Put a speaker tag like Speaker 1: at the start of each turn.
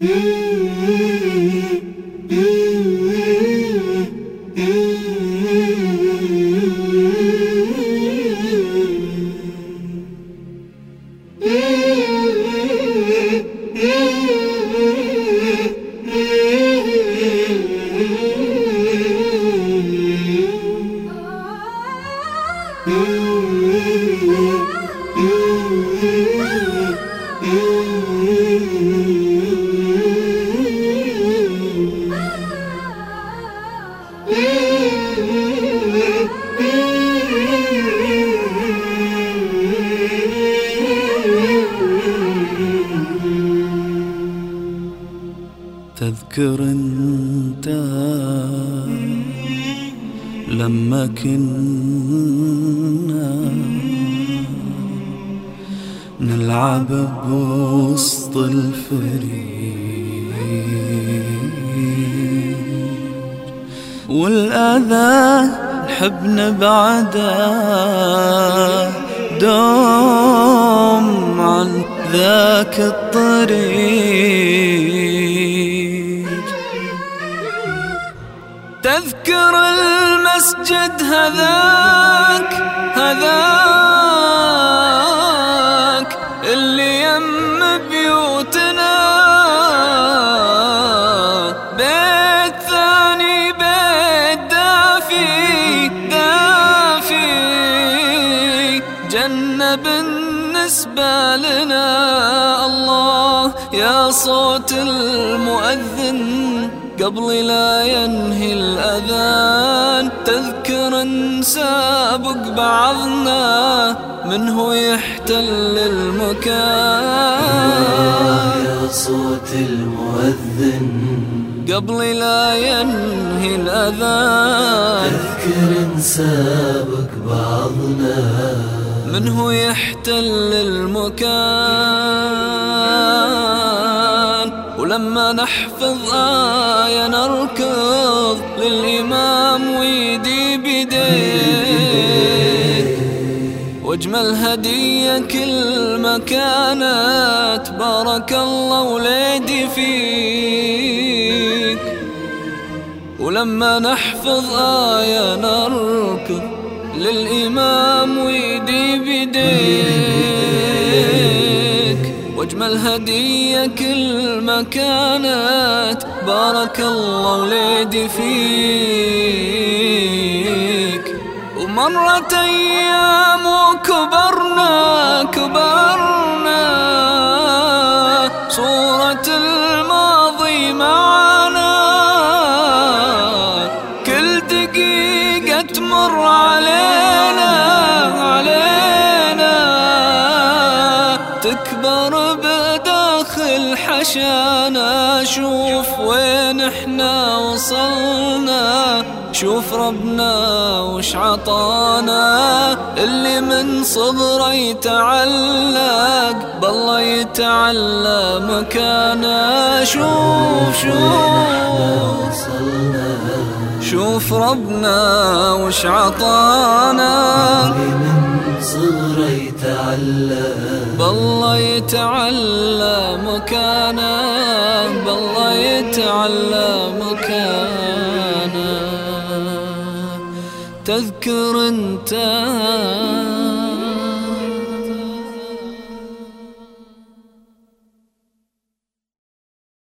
Speaker 1: Mm-hmm. تذكر أنت لما كنا نلعب بوسط الفريق. والأذى نحب نبعده دوم عن ذاك الطريق. تذكر المسجد هذاك هذاك اللي يم بيوتنا. بيت ثاني بيت دافي دافي. جنة بالنسبة لنا الله يا صوت المؤذن. قبل لا ينهي الأذان. تذكر نسابق بعضنا منه يحتل المكان.
Speaker 2: يا صوت المؤذن.
Speaker 1: قبل لا ينهي الأذان.
Speaker 2: تذكر نسابق بعضنا
Speaker 1: منه يحتل المكان؟ ولما نحفظ آية نركض للإمام ويدي بيديه. واجمل هدية كل ما كانت بارك الله وليدي فيك. ولما نحفظ آية نركض للإمام ويدي بيديك واجمل هدية كل ما كانت؟ بارك الله وليدي فيك. ومرت أيام وكبرنا كبرنا. صورة بداخل حشانا شوف وين إحنا وصلنا. شوف ربنا وش عطانا. اللي من صغره يتعلق بالله يتعلى مكانه. شوف شوف. شوف ربنا وش عطانا.
Speaker 2: صغره يتعلم
Speaker 1: بالله يتعلى مكانه بالله يتعلى مكانه تذكر أنت